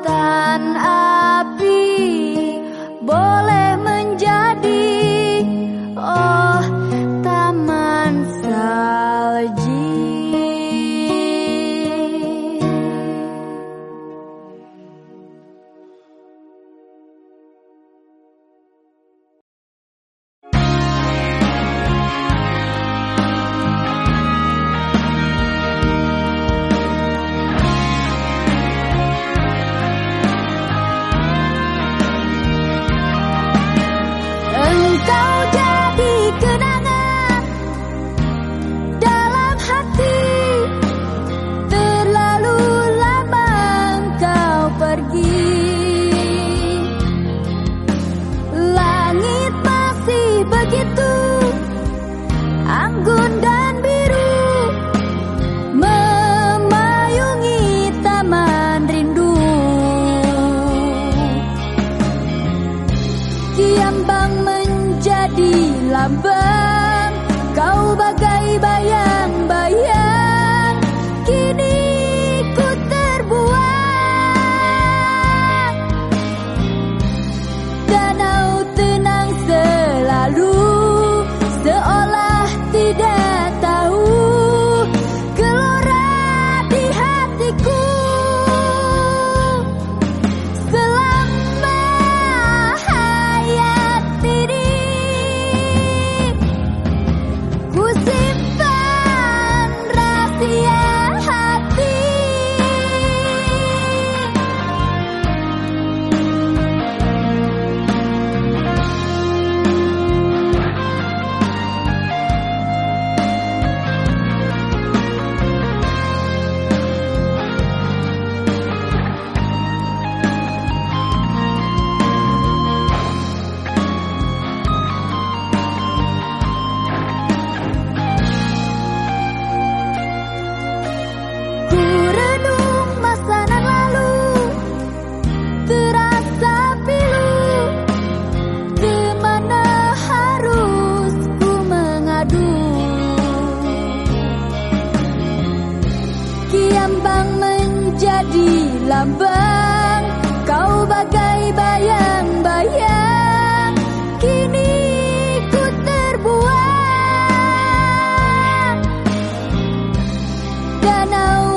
lambang Kau Mindanao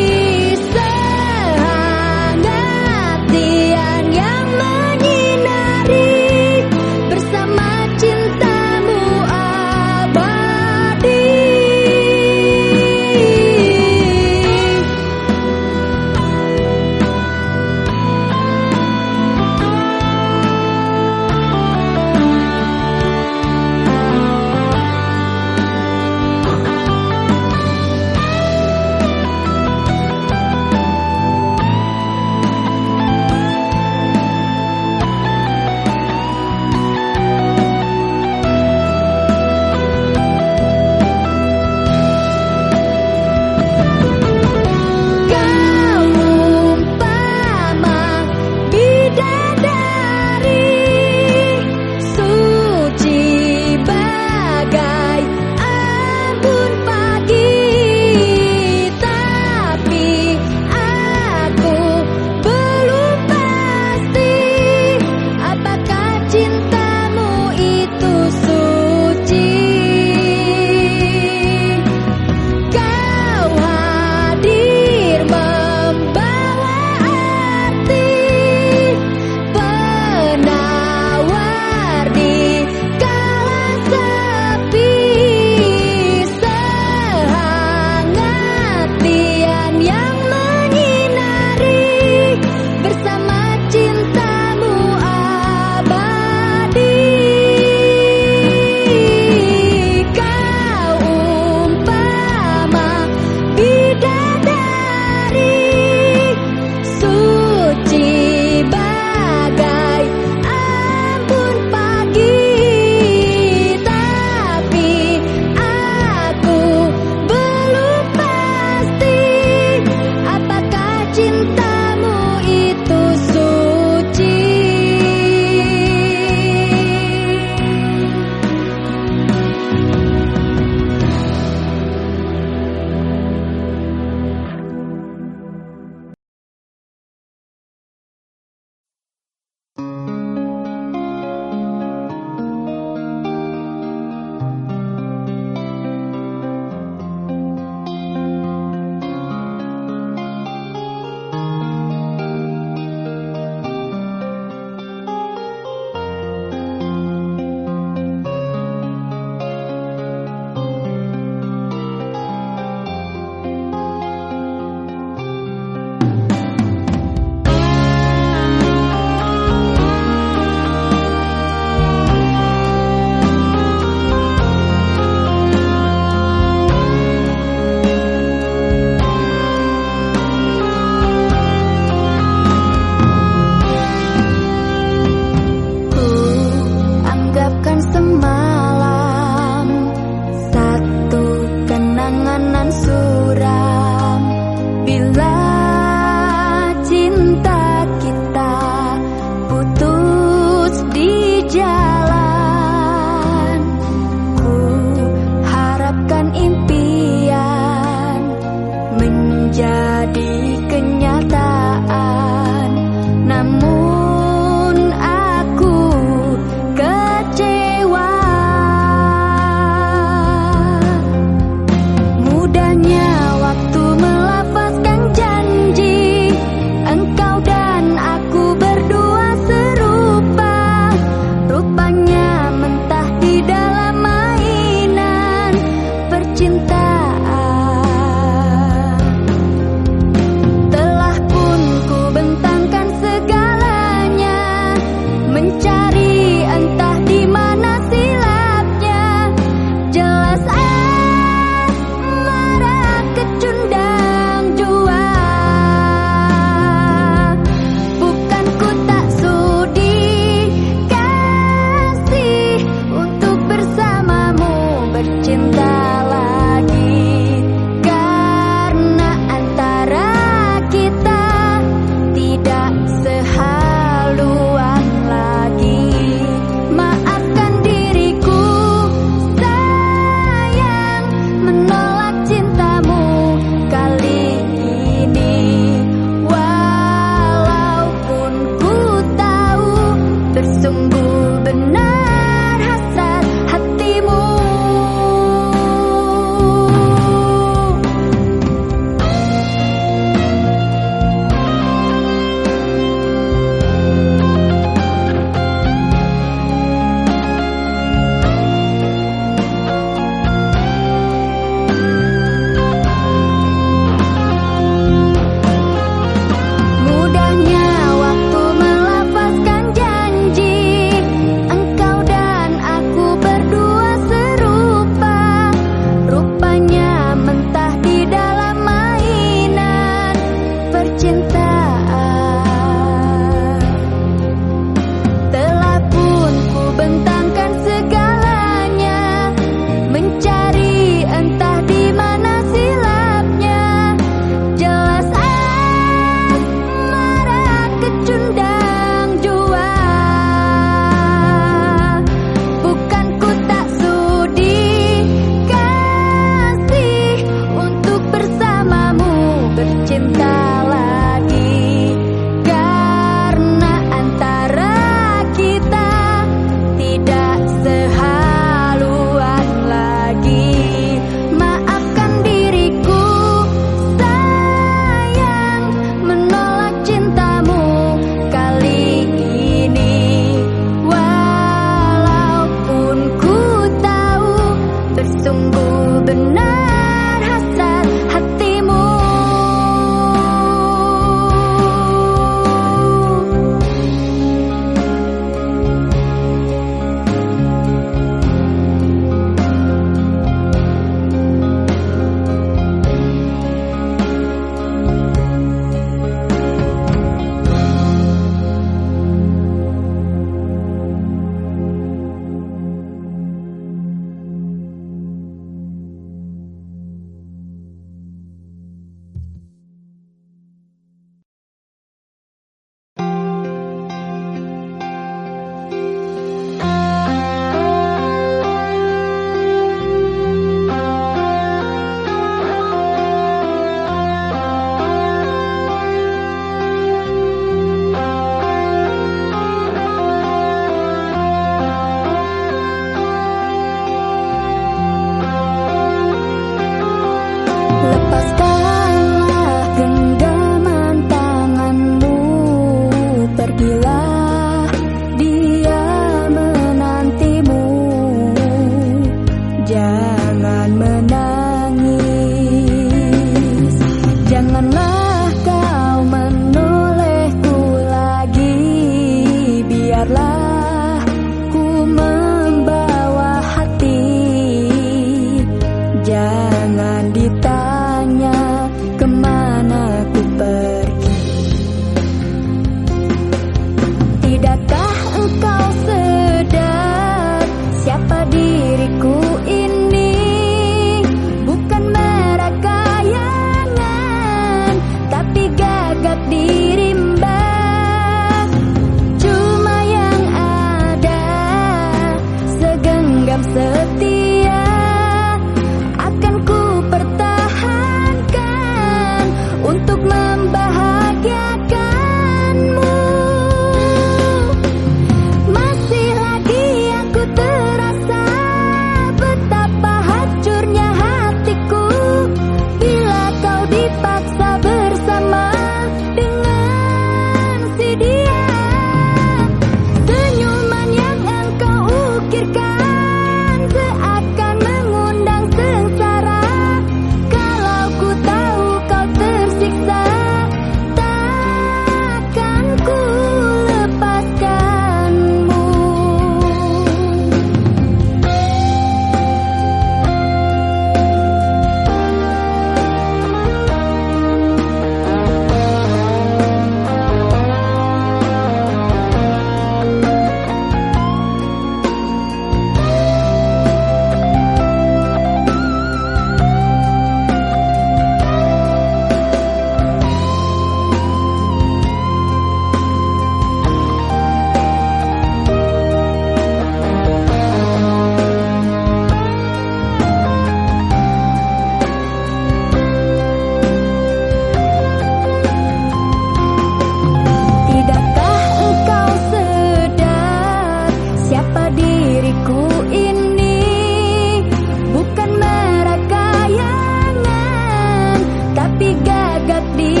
got me